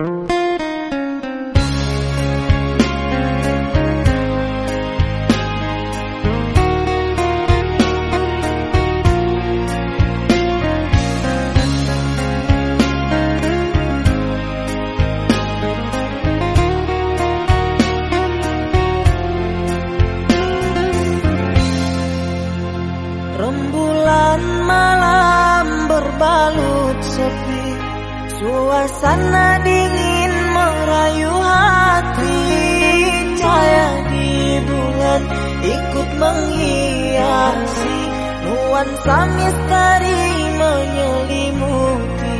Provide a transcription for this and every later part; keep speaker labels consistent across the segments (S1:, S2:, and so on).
S1: Rembulan malam berbalut sepi Suasana di Ayu hati Cahaya di bulan Ikut menghiasi Nuansa misteri menyelimuti.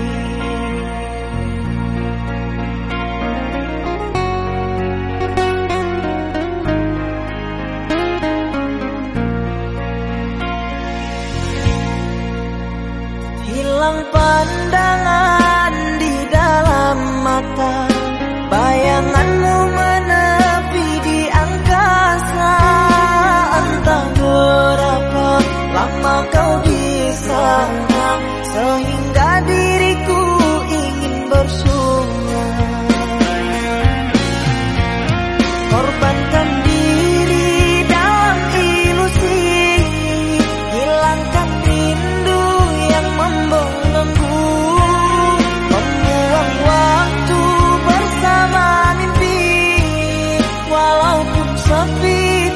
S1: Hilang pandangan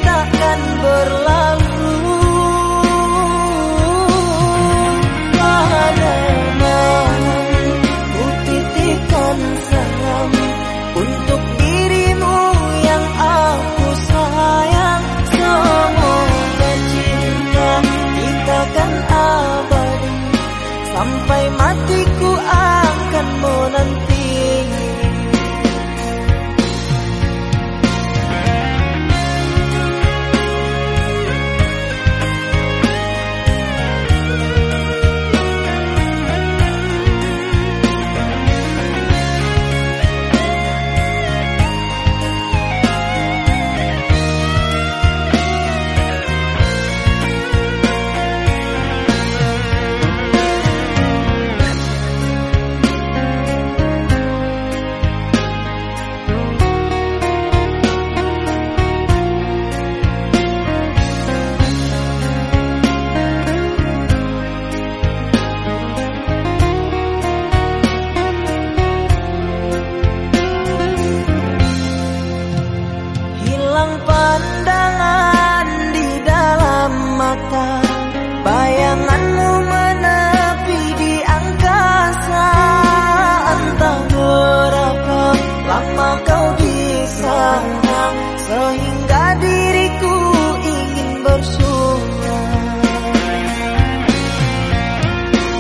S1: takkan berlalu. Mahana ku titipkan salam Untuk dirimu yang aku sayang? Semoga cinta kita kan abadi Sampai matiku akan menanti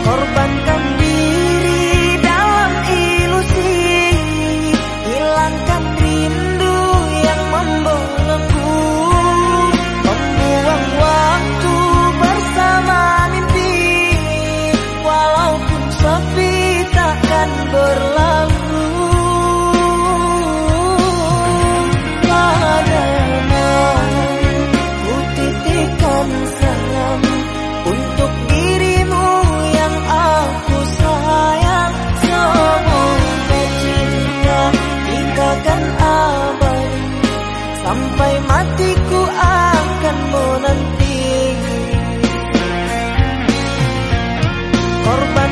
S1: korban Sampai matiku akan menanti. Korban